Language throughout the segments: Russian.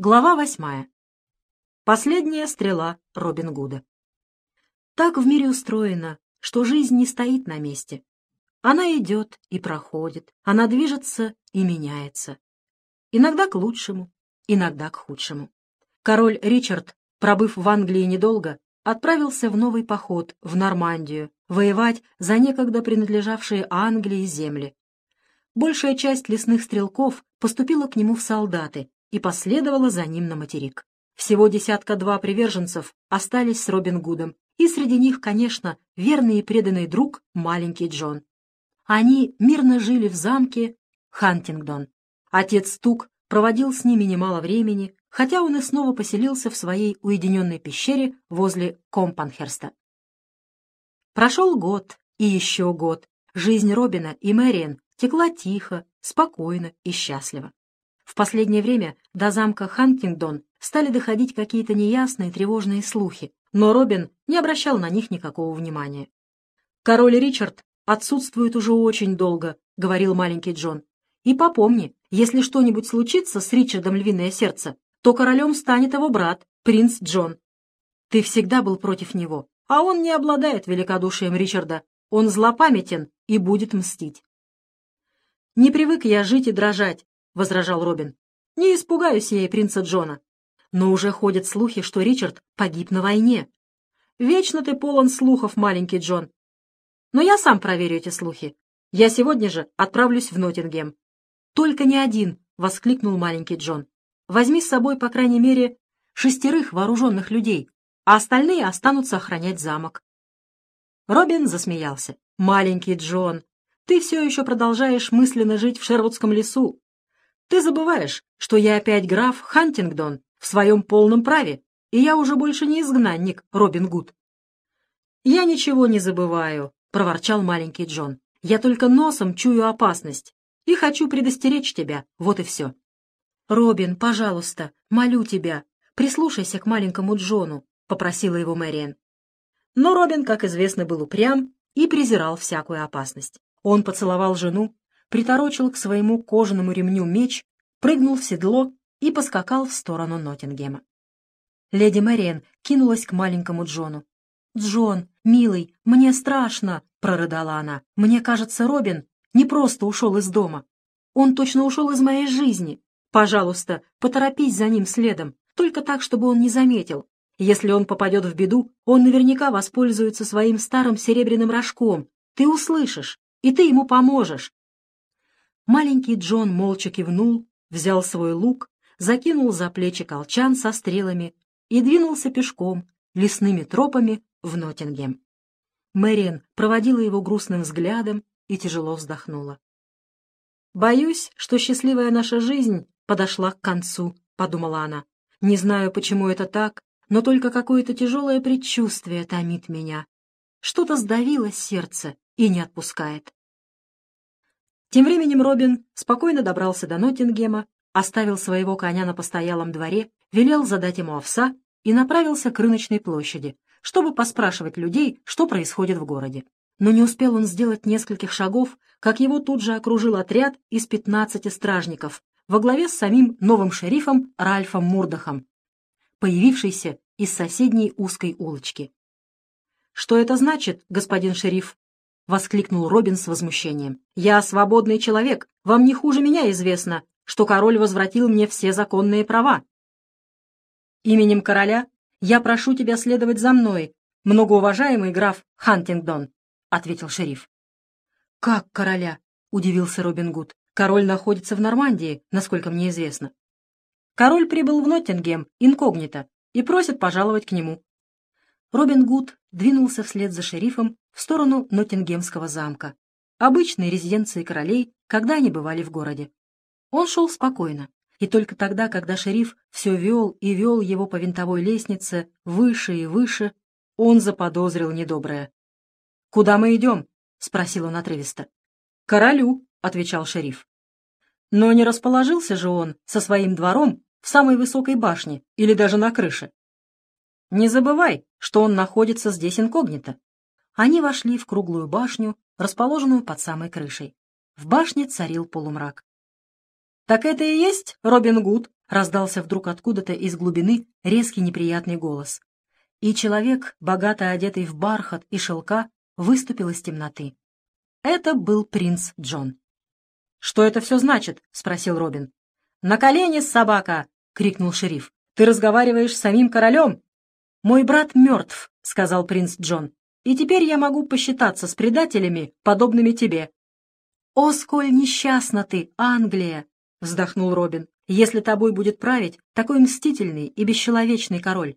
Глава восьмая. Последняя стрела Робин Гуда. Так в мире устроено, что жизнь не стоит на месте. Она идет и проходит, она движется и меняется. Иногда к лучшему, иногда к худшему. Король Ричард, пробыв в Англии недолго, отправился в новый поход в Нормандию, воевать за некогда принадлежавшие Англии земли. Большая часть лесных стрелков поступила к нему в солдаты, и последовала за ним на материк. Всего десятка-два приверженцев остались с Робин Гудом, и среди них, конечно, верный и преданный друг маленький Джон. Они мирно жили в замке Хантингдон. Отец Тук проводил с ними немало времени, хотя он и снова поселился в своей уединенной пещере возле Компанхерста. Прошел год и еще год. Жизнь Робина и Мэриэн текла тихо, спокойно и счастливо. В последнее время до замка Хантингдон стали доходить какие-то неясные тревожные слухи, но Робин не обращал на них никакого внимания. «Король Ричард отсутствует уже очень долго», — говорил маленький Джон. «И попомни, если что-нибудь случится с Ричардом Львиное Сердце, то королем станет его брат, принц Джон. Ты всегда был против него, а он не обладает великодушием Ричарда. Он злопамятен и будет мстить. Не привык я жить и дрожать, возражал Робин. «Не испугаюсь я и принца Джона. Но уже ходят слухи, что Ричард погиб на войне. Вечно ты полон слухов, маленький Джон. Но я сам проверю эти слухи. Я сегодня же отправлюсь в Ноттингем». «Только не один!» — воскликнул маленький Джон. «Возьми с собой, по крайней мере, шестерых вооруженных людей, а остальные останутся охранять замок». Робин засмеялся. «Маленький Джон, ты все еще продолжаешь мысленно жить в Шервудском лесу. Ты забываешь, что я опять граф Хантингдон в своем полном праве, и я уже больше не изгнанник, Робин Гуд. «Я ничего не забываю», — проворчал маленький Джон. «Я только носом чую опасность и хочу предостеречь тебя, вот и все». «Робин, пожалуйста, молю тебя, прислушайся к маленькому Джону», — попросила его Мэриэн. Но Робин, как известно, был упрям и презирал всякую опасность. Он поцеловал жену приторочил к своему кожаному ремню меч, прыгнул в седло и поскакал в сторону Ноттингема. Леди Мэриэн кинулась к маленькому Джону. «Джон, милый, мне страшно!» — прорыдала она. «Мне кажется, Робин не просто ушел из дома. Он точно ушел из моей жизни. Пожалуйста, поторопись за ним следом, только так, чтобы он не заметил. Если он попадет в беду, он наверняка воспользуется своим старым серебряным рожком. Ты услышишь, и ты ему поможешь. Маленький Джон молча кивнул, взял свой лук, закинул за плечи колчан со стрелами и двинулся пешком, лесными тропами в Ноттингем. Мэриан проводила его грустным взглядом и тяжело вздохнула. «Боюсь, что счастливая наша жизнь подошла к концу», — подумала она. «Не знаю, почему это так, но только какое-то тяжелое предчувствие томит меня. Что-то сдавило сердце и не отпускает. Тем временем Робин спокойно добрался до Ноттингема, оставил своего коня на постоялом дворе, велел задать ему овса и направился к рыночной площади, чтобы поспрашивать людей, что происходит в городе. Но не успел он сделать нескольких шагов, как его тут же окружил отряд из пятнадцати стражников во главе с самим новым шерифом Ральфом Мурдахом, появившийся из соседней узкой улочки. «Что это значит, господин шериф?» — воскликнул Робин с возмущением. «Я свободный человек. Вам не хуже меня известно, что король возвратил мне все законные права. Именем короля я прошу тебя следовать за мной, многоуважаемый граф Хантингдон», — ответил шериф. «Как короля?» — удивился Робин Гуд. «Король находится в Нормандии, насколько мне известно». «Король прибыл в Ноттингем инкогнито и просит пожаловать к нему». Робин Гуд двинулся вслед за шерифом в сторону Ноттингемского замка, обычной резиденции королей, когда они бывали в городе. Он шел спокойно, и только тогда, когда шериф все вел и вел его по винтовой лестнице выше и выше, он заподозрил недоброе. «Куда мы идем?» — спросил он отрывисто. «Королю», — отвечал шериф. Но не расположился же он со своим двором в самой высокой башне или даже на крыше. Не забывай, что он находится здесь инкогнито. Они вошли в круглую башню, расположенную под самой крышей. В башне царил полумрак. «Так это и есть Робин Гуд?» раздался вдруг откуда-то из глубины резкий неприятный голос. И человек, богато одетый в бархат и шелка, выступил из темноты. Это был принц Джон. «Что это все значит?» — спросил Робин. «На колени, собака!» — крикнул шериф. «Ты разговариваешь с самим королем?» «Мой брат мертв», — сказал принц Джон. «И теперь я могу посчитаться с предателями, подобными тебе». «О, сколь несчастна ты, Англия!» — вздохнул Робин. «Если тобой будет править такой мстительный и бесчеловечный король».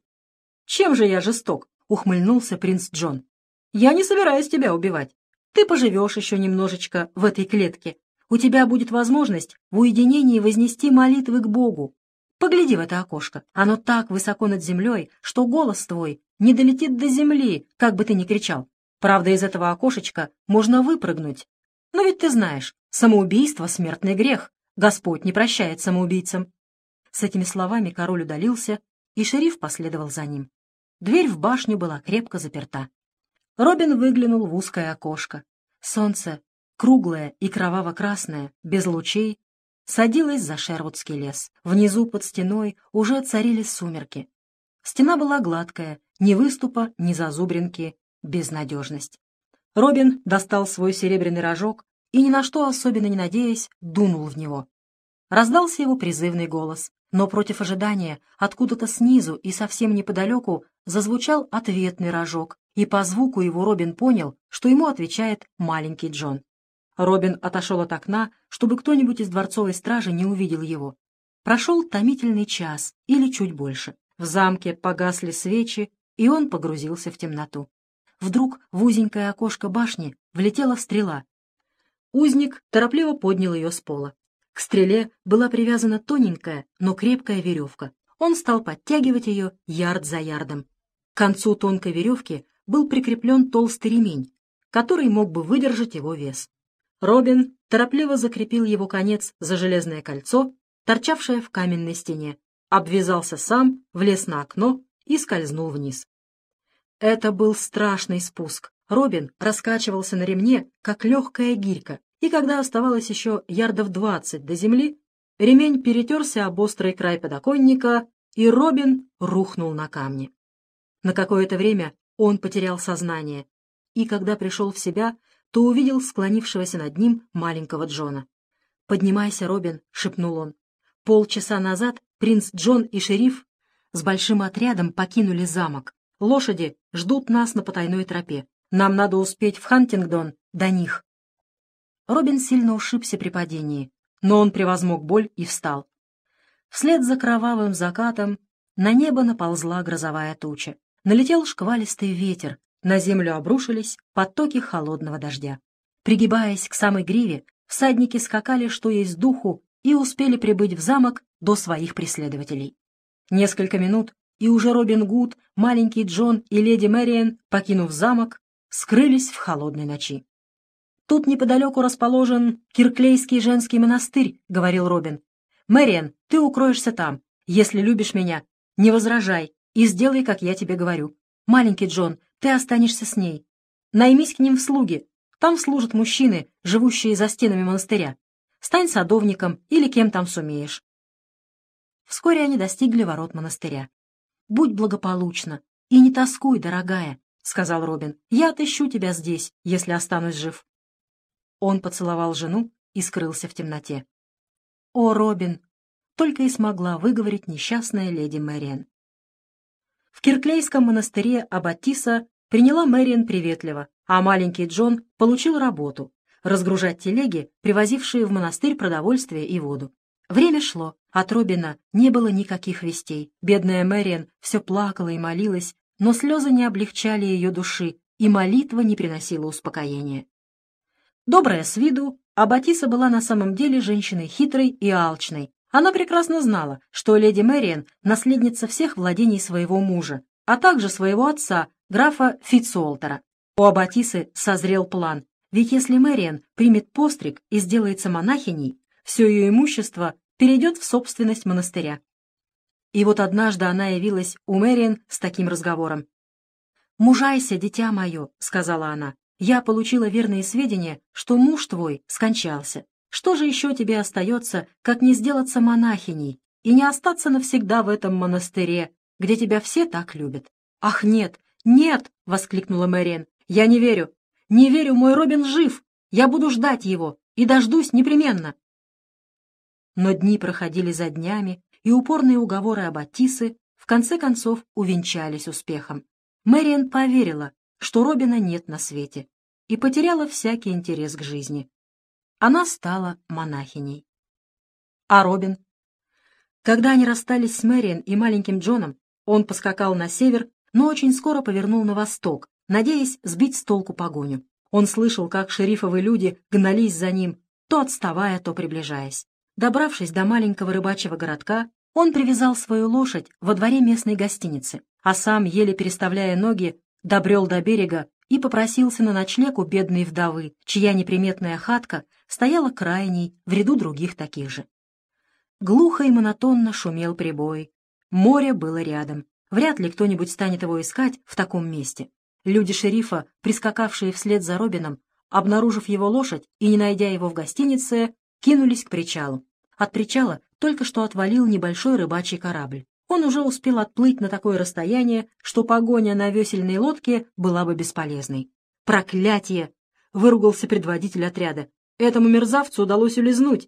«Чем же я жесток?» — ухмыльнулся принц Джон. «Я не собираюсь тебя убивать. Ты поживешь еще немножечко в этой клетке, у тебя будет возможность в уединении вознести молитвы к Богу. Погляди в это окошко. Оно так высоко над землей, что голос твой не долетит до земли, как бы ты ни кричал. Правда, из этого окошечка можно выпрыгнуть. Но ведь ты знаешь, самоубийство — смертный грех. Господь не прощает самоубийцам. С этими словами король удалился, и шериф последовал за ним. Дверь в башню была крепко заперта. Робин выглянул в узкое окошко. Солнце круглая и кроваво-красная, без лучей, садилась за Шервудский лес. Внизу под стеной уже царили сумерки. Стена была гладкая, ни выступа, ни зазубринки, безнадежность. Робин достал свой серебряный рожок и, ни на что особенно не надеясь, дунул в него. Раздался его призывный голос, но против ожидания откуда-то снизу и совсем неподалеку зазвучал ответный рожок, и по звуку его Робин понял, что ему отвечает маленький Джон. Робин отошел от окна, чтобы кто-нибудь из дворцовой стражи не увидел его. Прошел томительный час или чуть больше. В замке погасли свечи, и он погрузился в темноту. Вдруг в узенькое окошко башни влетела стрела. Узник торопливо поднял ее с пола. К стреле была привязана тоненькая, но крепкая веревка. Он стал подтягивать ее ярд за ярдом. К концу тонкой веревки был прикреплен толстый ремень, который мог бы выдержать его вес. Робин торопливо закрепил его конец за железное кольцо, торчавшее в каменной стене, обвязался сам, влез на окно и скользнул вниз. Это был страшный спуск. Робин раскачивался на ремне, как легкая гирька, и когда оставалось еще ярдов двадцать до земли, ремень перетерся об острый край подоконника, и Робин рухнул на камни. На какое-то время он потерял сознание, и когда пришел в себя, то увидел склонившегося над ним маленького Джона. «Поднимайся, Робин», — шепнул он. Полчаса назад принц Джон и шериф с большим отрядом покинули замок. Лошади ждут нас на потайной тропе. Нам надо успеть в Хантингдон до них. Робин сильно ушибся при падении, но он превозмог боль и встал. Вслед за кровавым закатом на небо наползла грозовая туча. Налетел шквалистый ветер, на землю обрушились потоки холодного дождя. Пригибаясь к самой гриве, всадники скакали, что есть духу, и успели прибыть в замок до своих преследователей. Несколько минут, и уже Робин Гуд, маленький Джон и леди Мэриэн, покинув замок, скрылись в холодной ночи. «Тут неподалеку расположен Кирклейский женский монастырь», — говорил Робин. «Мэриэн, ты укроешься там. Если любишь меня, не возражай и сделай, как я тебе говорю. Маленький Джон, ты останешься с ней. Наймись к ним в слуги. Там служат мужчины, живущие за стенами монастыря. Стань садовником или кем там сумеешь. Вскоре они достигли ворот монастыря. «Будь благополучна и не тоскуй, дорогая», — сказал Робин. «Я отыщу тебя здесь, если останусь жив». Он поцеловал жену и скрылся в темноте. «О, Робин!» — только и смогла выговорить несчастная леди Мэриан. В Кирклейском монастыре Аббатиса приняла Мэриан приветливо, а маленький Джон получил работу — разгружать телеги, привозившие в монастырь продовольствие и воду. Время шло, от Робина не было никаких вестей. Бедная Мэриан все плакала и молилась, но слезы не облегчали ее души, и молитва не приносила успокоения. Добрая с виду, Аббатиса была на самом деле женщиной хитрой и алчной, она прекрасно знала, что леди Мэриан — наследница всех владений своего мужа, а также своего отца, графа Фитцуолтера. У Аббатисы созрел план, ведь если Мэриан примет постриг и сделается монахиней, все ее имущество перейдет в собственность монастыря. И вот однажды она явилась у Мэриан с таким разговором. «Мужайся, дитя мое», — сказала она, — «я получила верные сведения, что муж твой скончался. Что же еще тебе остается, как не сделаться монахиней и не остаться навсегда в этом монастыре, где тебя все так любят. «Ах, нет, нет!» — воскликнула Мэриэн. «Я не верю. Не верю, мой Робин жив. Я буду ждать его и дождусь непременно». Но дни проходили за днями, и упорные уговоры Аббатисы в конце концов увенчались успехом. Мэриэн поверила, что Робина нет на свете, и потеряла всякий интерес к жизни. Она стала монахиней. А Робин? Когда они расстались с Мэриэн и маленьким Джоном, он поскакал на север, но очень скоро повернул на восток, надеясь сбить с толку погоню. Он слышал, как шерифовые люди гнались за ним, то отставая, то приближаясь. Добравшись до маленького рыбачьего городка, он привязал свою лошадь во дворе местной гостиницы, а сам, еле переставляя ноги, добрел до берега и попросился на ночлег у бедной вдовы, чья неприметная хатка стояла крайней в ряду других таких же. Глухо и монотонно шумел прибой. Море было рядом. Вряд ли кто-нибудь станет его искать в таком месте. Люди шерифа, прискакавшие вслед за Робином, обнаружив его лошадь и не найдя его в гостинице, кинулись к причалу. От причала только что отвалил небольшой рыбачий корабль. Он уже успел отплыть на такое расстояние, что погоня на весельной лодке была бы бесполезной. «Проклятие!» — выругался предводитель отряда. «Этому мерзавцу удалось улизнуть!»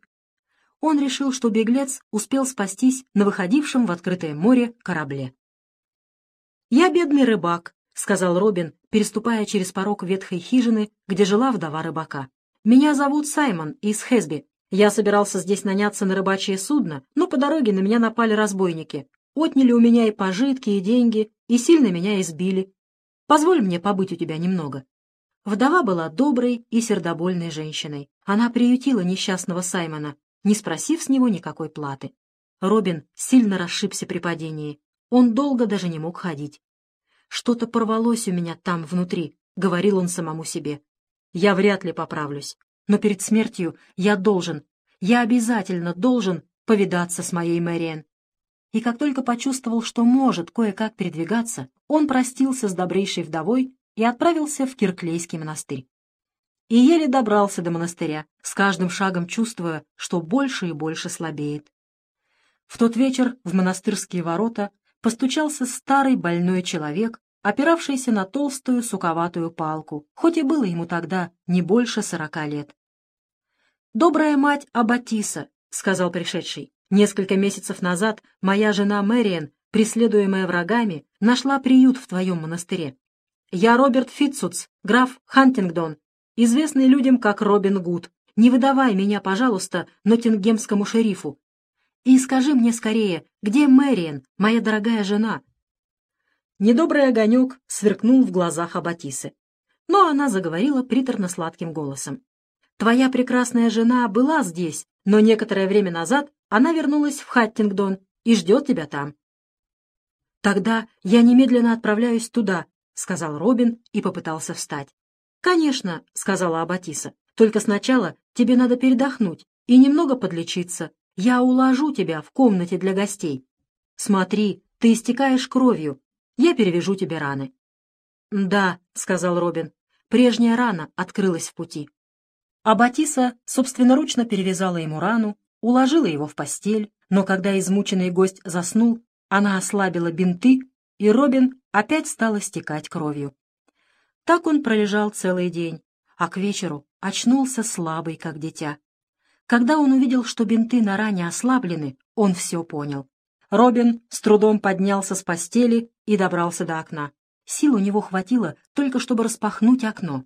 Он решил, что беглец успел спастись на выходившем в открытое море корабле. «Я бедный рыбак», — сказал Робин, переступая через порог ветхой хижины, где жила вдова рыбака. «Меня зовут Саймон из Хэсби. Я собирался здесь наняться на рыбачье судно, но по дороге на меня напали разбойники. Отняли у меня и пожитки, и деньги, и сильно меня избили. Позволь мне побыть у тебя немного». Вдова была доброй и сердобольной женщиной. Она приютила несчастного Саймона, не спросив с него никакой платы. Робин сильно расшибся при падении. Он долго даже не мог ходить. «Что-то порвалось у меня там внутри», — говорил он самому себе. «Я вряд ли поправлюсь, но перед смертью я должен, я обязательно должен повидаться с моей Мэриэн». И как только почувствовал, что может кое-как передвигаться, он простился с добрейшей вдовой и отправился в Кирклейский монастырь. И еле добрался до монастыря, с каждым шагом чувствуя, что больше и больше слабеет. В тот вечер в монастырские ворота постучался старый больной человек, опиравшийся на толстую суковатую палку, хоть и было ему тогда не больше сорока лет. «Добрая мать Аббатиса», — сказал пришедший, — «несколько месяцев назад моя жена Мэриэн, преследуемая врагами, нашла приют в твоем монастыре. Я Роберт Фитцуц, граф Хантингдон, известный людям как Робин Гуд. Не выдавай меня, пожалуйста, Ноттингемскому шерифу, и скажи мне скорее, где Мэриэн, моя дорогая жена?» Недобрый огонек сверкнул в глазах Аббатисы, но она заговорила приторно-сладким голосом. «Твоя прекрасная жена была здесь, но некоторое время назад она вернулась в Хаттингдон и ждет тебя там». «Тогда я немедленно отправляюсь туда», — сказал Робин и попытался встать. «Конечно», — сказала Аббатиса, — «только сначала тебе надо передохнуть и немного подлечиться, я уложу тебя в комнате для гостей. Смотри, ты истекаешь кровью. Я перевяжу тебе раны». «Да», — сказал Робин, — «прежняя рана открылась в пути». А Батиса собственноручно перевязала ему рану, уложила его в постель, но когда измученный гость заснул, она ослабила бинты, и Робин опять стал истекать кровью. Так он пролежал целый день, а к вечеру очнулся слабый, как дитя. Когда он увидел, что бинты на ране ослаблены, он все понял. Робин с трудом поднялся с постели и добрался до окна. Сил у него хватило только, чтобы распахнуть окно.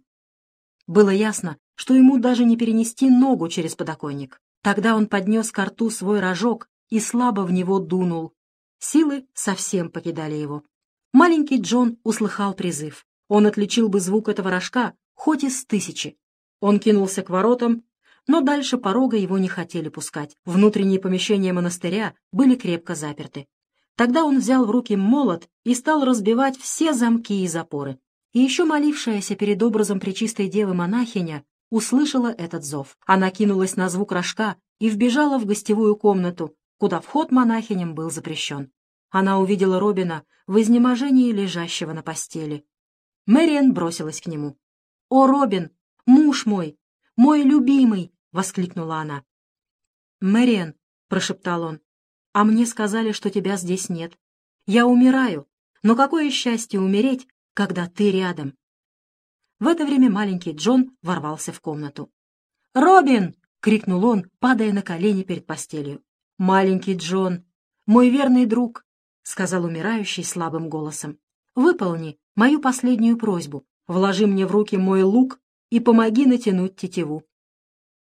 Было ясно, что ему даже не перенести ногу через подоконник. Тогда он поднес к рту свой рожок и слабо в него дунул. Силы совсем покидали его. Маленький Джон услыхал призыв. Он отличил бы звук этого рожка хоть из тысячи. Он кинулся к воротам но дальше порога его не хотели пускать. Внутренние помещения монастыря были крепко заперты. Тогда он взял в руки молот и стал разбивать все замки и запоры. И еще молившаяся перед образом Пречистой Девы монахиня услышала этот зов. Она кинулась на звук рожка и вбежала в гостевую комнату, куда вход монахиням был запрещен. Она увидела Робина в изнеможении лежащего на постели. Мэриан бросилась к нему. «О, Робин! Муж мой! Мой любимый!» — воскликнула она. «Мэриэн», — прошептал он, — а мне сказали, что тебя здесь нет. Я умираю, но какое счастье умереть, когда ты рядом!» В это время маленький Джон ворвался в комнату. «Робин!» — крикнул он, падая на колени перед постелью. «Маленький Джон, мой верный друг!» — сказал умирающий слабым голосом. «Выполни мою последнюю просьбу. Вложи мне в руки мой лук и помоги натянуть тетиву».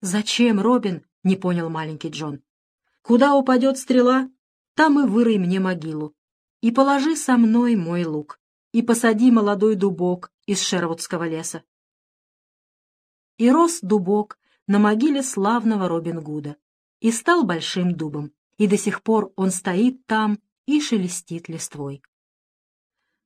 «Зачем, Робин?» — не понял маленький Джон. «Куда упадет стрела, там и вырой мне могилу. И положи со мной мой лук, и посади молодой дубок из Шервудского леса». И рос дубок на могиле славного Робин Гуда и стал большим дубом, и до сих пор он стоит там и шелестит листвой.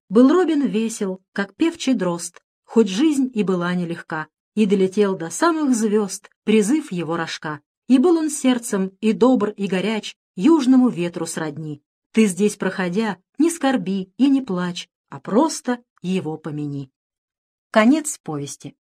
Был Робин весел, как певчий дрозд, хоть жизнь и была нелегка, и долетел до самых звезд призыв его рожка. И был он сердцем и добр, и горяч, южному ветру сродни. Ты здесь, проходя, не скорби и не плачь, а просто его помяни. Конец повести.